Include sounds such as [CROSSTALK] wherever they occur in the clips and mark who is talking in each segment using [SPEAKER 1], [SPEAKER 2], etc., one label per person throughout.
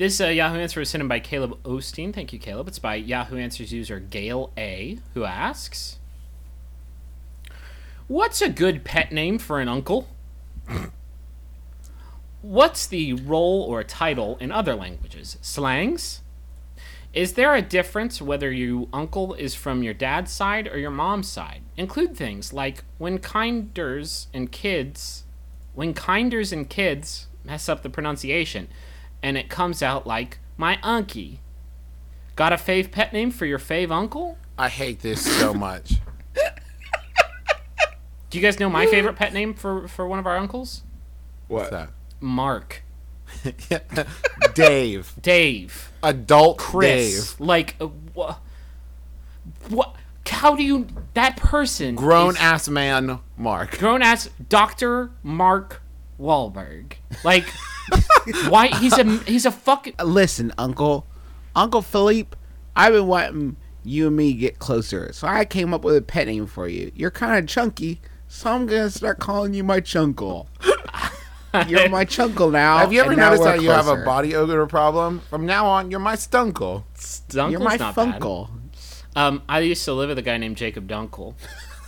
[SPEAKER 1] This uh, Yahoo answer was sent in by Caleb Osteen. Thank you, Caleb. It's by Yahoo Answers user Gail A, who asks, "What's a good pet name for an uncle? What's the role or title in other languages? Slangs? Is there a difference whether your uncle is from your dad's side or your mom's side? Include things like when kinders and kids, when kinders and kids mess up the pronunciation, and it comes out like my unkie. Got a fave pet name for your fave uncle?
[SPEAKER 2] I hate this so much.
[SPEAKER 1] Do you guys know my favorite pet name for for one of our uncles?
[SPEAKER 2] What's that?
[SPEAKER 1] Mark, [LAUGHS]
[SPEAKER 2] Dave.
[SPEAKER 1] Dave,
[SPEAKER 2] Adult
[SPEAKER 1] Chris.
[SPEAKER 2] Dave.
[SPEAKER 1] Like uh, what? What? How do you? That person,
[SPEAKER 2] Grown
[SPEAKER 1] is-
[SPEAKER 2] ass man, Mark.
[SPEAKER 1] grown ass Doctor Mark Wahlberg. Like, [LAUGHS] why? He's a he's a fucking. [LAUGHS]
[SPEAKER 3] Listen, Uncle, Uncle Philippe, I've been wanting you and me to get closer, so I came up with a pet name for you. You're kind of chunky, so I'm gonna start calling you my chunkle. [LAUGHS] You're my chunkle now.
[SPEAKER 2] Have you ever noticed
[SPEAKER 3] we're
[SPEAKER 2] how you have a body odor problem? From now on, you're my stunkle.
[SPEAKER 1] Dunkle's
[SPEAKER 3] You're my
[SPEAKER 1] not bad.
[SPEAKER 3] funkle.
[SPEAKER 1] Um, I used to live with a guy named Jacob Dunkel,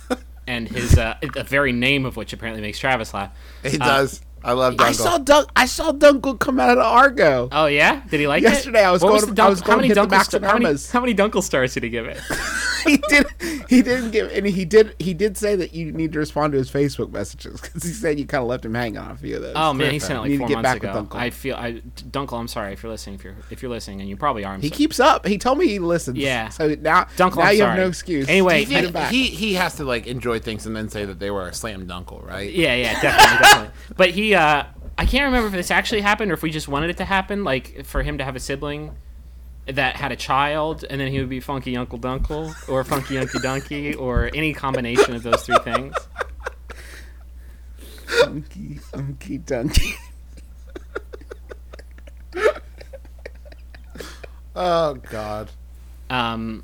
[SPEAKER 1] [LAUGHS] and his uh, the very name of which apparently makes Travis laugh.
[SPEAKER 2] He does. I love Dunkle.
[SPEAKER 3] I saw Dunk. I saw Dunkle come out of Argo.
[SPEAKER 1] Oh yeah, did he like it?
[SPEAKER 3] Yesterday I was
[SPEAKER 1] What
[SPEAKER 3] going
[SPEAKER 1] the
[SPEAKER 3] to- I
[SPEAKER 1] dunk-
[SPEAKER 3] was
[SPEAKER 1] how
[SPEAKER 3] going to
[SPEAKER 1] many
[SPEAKER 3] hit the Max
[SPEAKER 1] sta- how many, how many Dunkel stars did he give it? [LAUGHS] [LAUGHS]
[SPEAKER 3] he did. He didn't give, and he did. He did say that you need to respond to his Facebook messages because he said you kind of left him hanging on a few of those.
[SPEAKER 1] Oh man, he sent it
[SPEAKER 3] You
[SPEAKER 1] like
[SPEAKER 3] need to
[SPEAKER 1] four
[SPEAKER 3] get
[SPEAKER 1] months
[SPEAKER 3] back with
[SPEAKER 1] ago. I feel I Dunkel. I'm sorry if you're listening. If you're if you're listening, and you probably are. I'm
[SPEAKER 3] He
[SPEAKER 1] so-
[SPEAKER 3] keeps up. He told me he listens.
[SPEAKER 1] Yeah.
[SPEAKER 3] So now,
[SPEAKER 1] Dunkel,
[SPEAKER 3] now
[SPEAKER 1] I'm
[SPEAKER 3] you have
[SPEAKER 1] sorry.
[SPEAKER 3] no excuse.
[SPEAKER 1] Anyway,
[SPEAKER 3] Hit him
[SPEAKER 2] he he has to like enjoy things and then say that they were a slam dunkle, right?
[SPEAKER 1] Yeah, yeah, definitely, definitely. But he, uh, I can't remember if this actually happened or if we just wanted it to happen, like for him to have a sibling that had a child, and then he would be Funky Uncle Dunkle or Funky Unky Donkey or any combination of those three things.
[SPEAKER 3] Funky unky, dunky.
[SPEAKER 2] Oh God.
[SPEAKER 1] Um,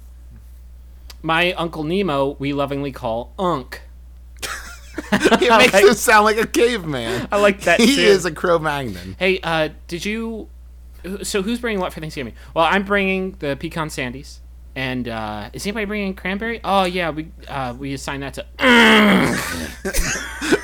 [SPEAKER 1] my Uncle Nemo, we lovingly call Unk. [LAUGHS] [LAUGHS]
[SPEAKER 2] It makes
[SPEAKER 1] like-
[SPEAKER 2] him sound like a caveman.
[SPEAKER 1] I like that
[SPEAKER 2] He
[SPEAKER 1] too.
[SPEAKER 2] is a Cro-Magnon.
[SPEAKER 1] Hey, uh, did you? So who's bringing what for Thanksgiving? Well, I'm bringing the pecan sandies, and uh, is anybody bringing cranberry? Oh yeah, we uh, we assigned that to. [LAUGHS]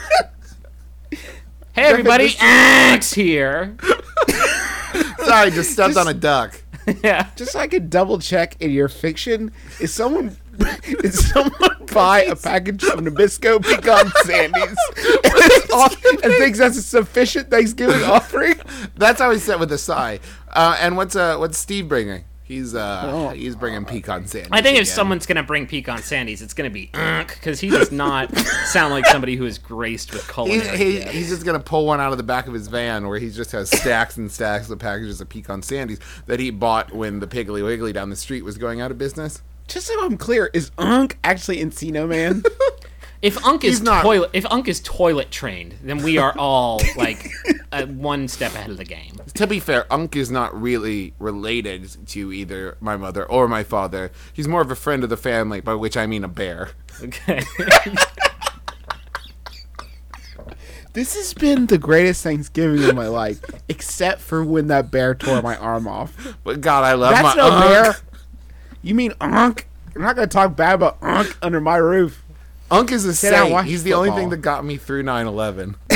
[SPEAKER 1] hey everybody, Axe here. [LAUGHS]
[SPEAKER 2] Sorry, just stepped on a duck. [LAUGHS]
[SPEAKER 1] yeah.
[SPEAKER 3] Just so I could double check in your fiction, is someone did someone buy a package of Nabisco pecan sandies and, [LAUGHS] off- and thinks that's a sufficient Thanksgiving [LAUGHS] offering?
[SPEAKER 2] That's how he said with a sigh. Uh, and what's uh what's Steve bringing? He's uh
[SPEAKER 3] Oh.
[SPEAKER 2] he's bringing pecan sandwich.
[SPEAKER 1] I think if
[SPEAKER 2] again.
[SPEAKER 1] someone's gonna bring pecan sandies, it's gonna be unk because he does not [LAUGHS] sound like somebody who is graced with
[SPEAKER 2] He's, he, he's just gonna pull one out of the back of his van where he just has stacks and stacks of packages of pecan sandies that he bought when the Piggly Wiggly down the street was going out of business.
[SPEAKER 3] Just so I'm clear, is Unk actually Encino Man?
[SPEAKER 1] If Unk is
[SPEAKER 2] not-
[SPEAKER 1] toilet, if Unk is toilet trained, then we are all [LAUGHS] like uh, one step ahead of the game.
[SPEAKER 2] To be fair, Unk is not really related to either my mother or my father. He's more of a friend of the family, by which I mean a bear.
[SPEAKER 1] Okay. [LAUGHS]
[SPEAKER 3] this has been the greatest Thanksgiving of my life, except for when that bear tore my arm off.
[SPEAKER 2] But God, I love
[SPEAKER 3] That's
[SPEAKER 2] my
[SPEAKER 3] no
[SPEAKER 2] Unk.
[SPEAKER 3] bear. You mean Unk? I'm not gonna talk bad about Unk under my roof.
[SPEAKER 2] Unk is a
[SPEAKER 3] Sit
[SPEAKER 2] saint. He's the only thing that got me through 9/11. [LAUGHS]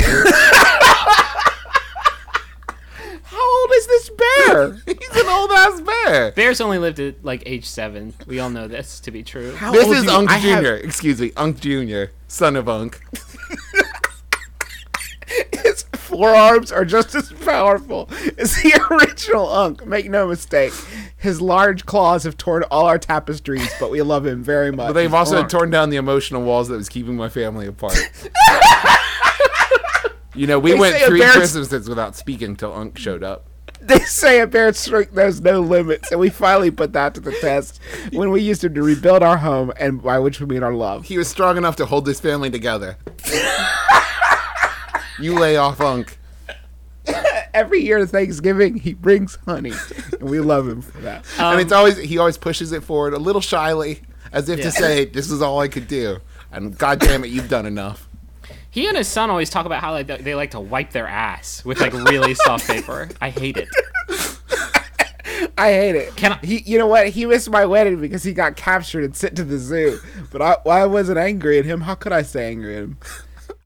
[SPEAKER 3] How old is this bear? [LAUGHS]
[SPEAKER 2] He's an old ass bear.
[SPEAKER 1] Bears only lived at like age seven. We all know this to be true.
[SPEAKER 3] How
[SPEAKER 2] This
[SPEAKER 3] old
[SPEAKER 2] is
[SPEAKER 3] do you-
[SPEAKER 2] Unk
[SPEAKER 3] I
[SPEAKER 2] Jr.
[SPEAKER 3] have-
[SPEAKER 2] Excuse me, Unc Jr. Son of Unc. [LAUGHS]
[SPEAKER 3] His forearms are just as powerful as the original Unc. Make no mistake. His large claws have torn all our tapestries, but we love him very much.
[SPEAKER 2] But they've
[SPEAKER 3] His
[SPEAKER 2] also torn down the emotional walls that was keeping my family apart. [LAUGHS] you know, we
[SPEAKER 3] They
[SPEAKER 2] went three
[SPEAKER 3] bear's-
[SPEAKER 2] Christmases without speaking till Unk showed up.
[SPEAKER 3] They say a bear's strength knows no limits, and we finally put that to the test when we used him to rebuild our home, and by which we mean our love.
[SPEAKER 2] He was strong enough to hold his family together. [LAUGHS] you lay off Unk.
[SPEAKER 3] Every year of Thanksgiving, he brings honey, and we love him for that. [LAUGHS]
[SPEAKER 2] Um, and it's always he always pushes it forward a little shyly, as if
[SPEAKER 1] Yeah.
[SPEAKER 2] to say, "This is all I could do." And God damn it, you've done enough.
[SPEAKER 1] He and his son always talk about how like, they like to wipe their ass with like really soft [LAUGHS] paper. I hate it. [LAUGHS]
[SPEAKER 3] I hate it.
[SPEAKER 1] Can I-
[SPEAKER 3] He, you know what? He missed my wedding because he got captured and sent to the zoo. But I, I wasn't angry at him. How could I stay angry at him?